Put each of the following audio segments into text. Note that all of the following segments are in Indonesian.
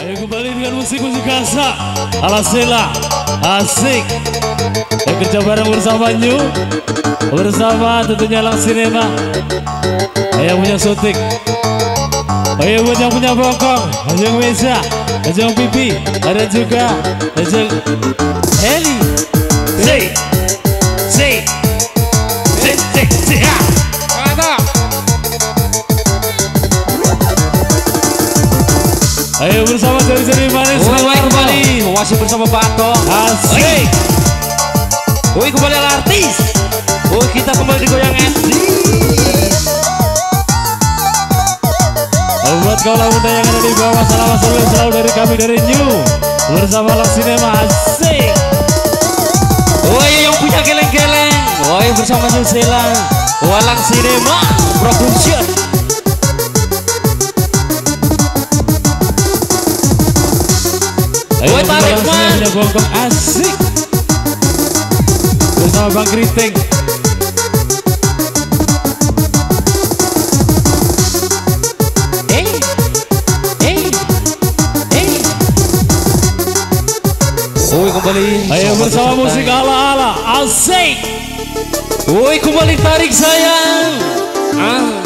Ayo kembali dengan musik-musik kasa ala Sela Asik. Ayo kerja bareng bersama New Bersama tentunya Lang Cinema Ayo punya Sotik Ayo buat yang punya bokong. Ajeng Mesa Ajeng Pipi Ada juga Ajeng Heli Bato Asik. Woi kembali artis. Woi kita kembali di Goyang SD buat kaulah muda yang ada di bawah Salam selalu selalu dari kami dari New. Bersama Lang Cinema. Asik. Woi yang punya geleng-geleng. Woi bersama Susila Walang Cinema Production. Woi, tarik, punya bongkong asik. Bersama Bang Kriting Woi kembali. Ayo Sama bersama musik ala-ala. Asik. Woi kembali tarik sayang Ah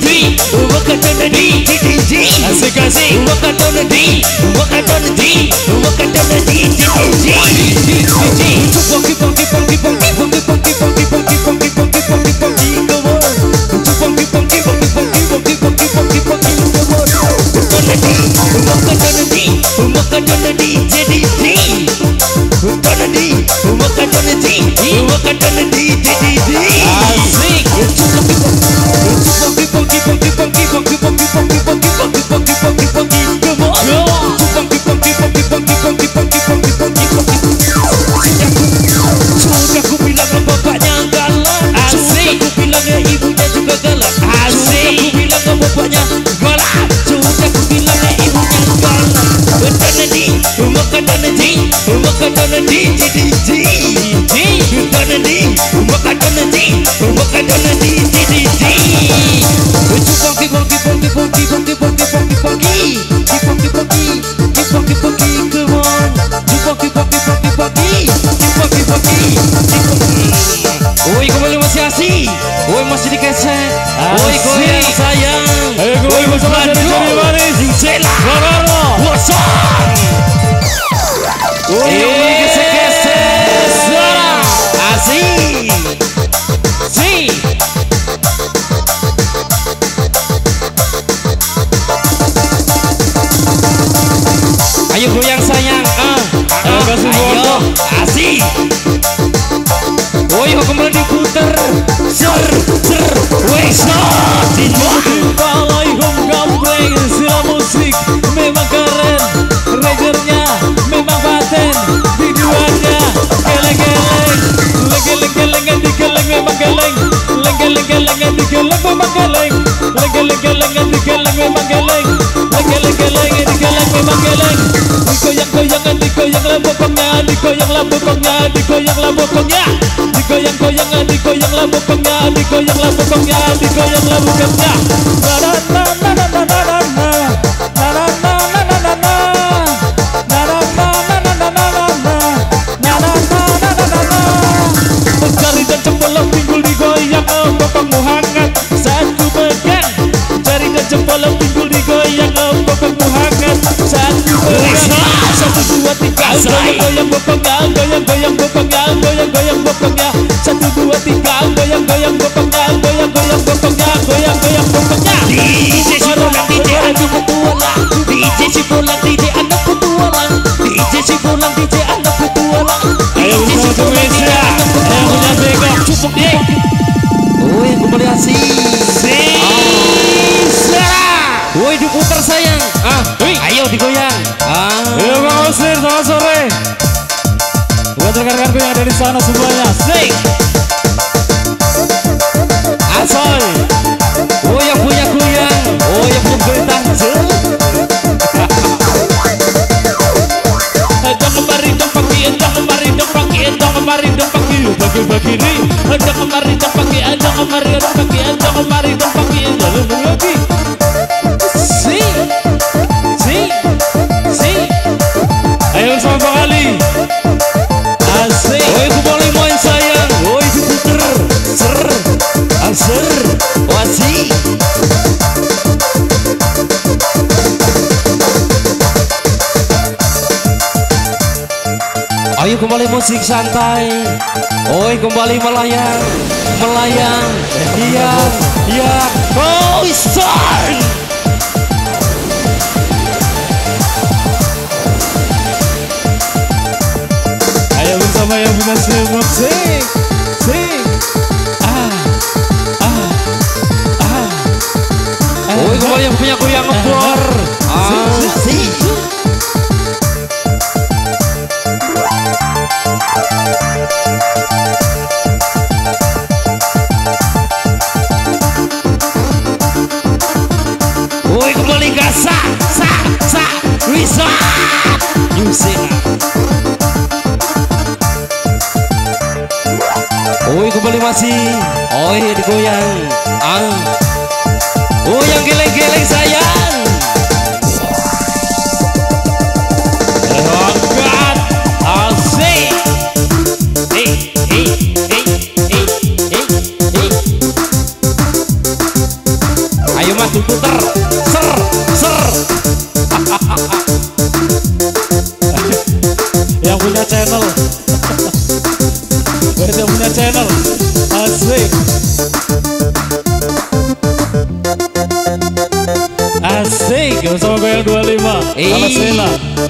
ఒకటి ఒకటొనది అసగసి ఒకటొనది ఒకటొనది ఒకటొనది పొంగి పొంగి పొంగి పొంగి పొంగి పొంగి పొంగి పొంగి పొంగి పొంగి పొంగి పొంగి ఒకటొనది ఒకటొనది ఒకటొనది donadi umboka donadi umboka donadi di di di it's funky funky funky funky funky funky funky funky. It's funky funky. Funky, funky funky. Come on. It's funky funky funky funky. It's funky funky. It's funky. Oi, como le masih asih? Oi, masih dikasih? Oi, ah, kau yang Ser Ser Woi shot Assalamualaikum gambreng Sila musik memang keren Rangernya digoyang lambokongnya digoyang lambokongnya digoyang goyang digoyang lambungnya digoyang digoyang lambokongnya jempol pinggul digoyang ombak hangat satu satu dua tiga Goyang goyang bokongnya Goyang goyang bokongnya Goyang goyang bokongnya Satu yang ada di sana semuanya, sing. Asoy. Oh yang punya goyang. Oh yang punya goyang tanjel. Ada kemari dong pagi, ada kemari dong pagi, ada kemari dong pagi, bagi bagi ni. Ada kemari dong pagi, ada kemari dong pagi, ada kemari dong Ayo kembali musik santai. Oi kembali melayang, melayang. Iya, iya. Oh, son. Ayo bersama yang punya semut Oi kembali yang punya goyang ngebor. Ah. Woi kembali ke sa sa sa bisa New. Woi kembali masih iya digoyang ah. Oh yang geleng-geleng sayang Ei. Fala, Sheila.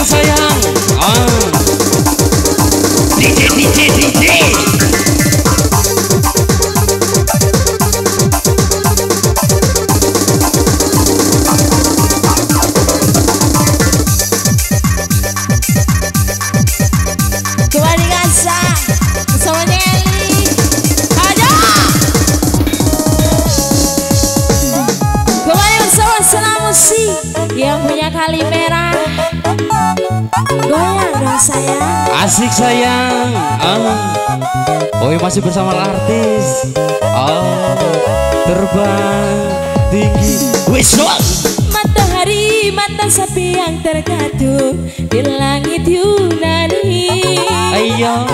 piensa sayang Asik sayang. Ah. Oh, masih bersama artis. Oh, terbang tinggi. Wis doang. Matahari mata sapi yang tergantung Di langit Yunani Ayo.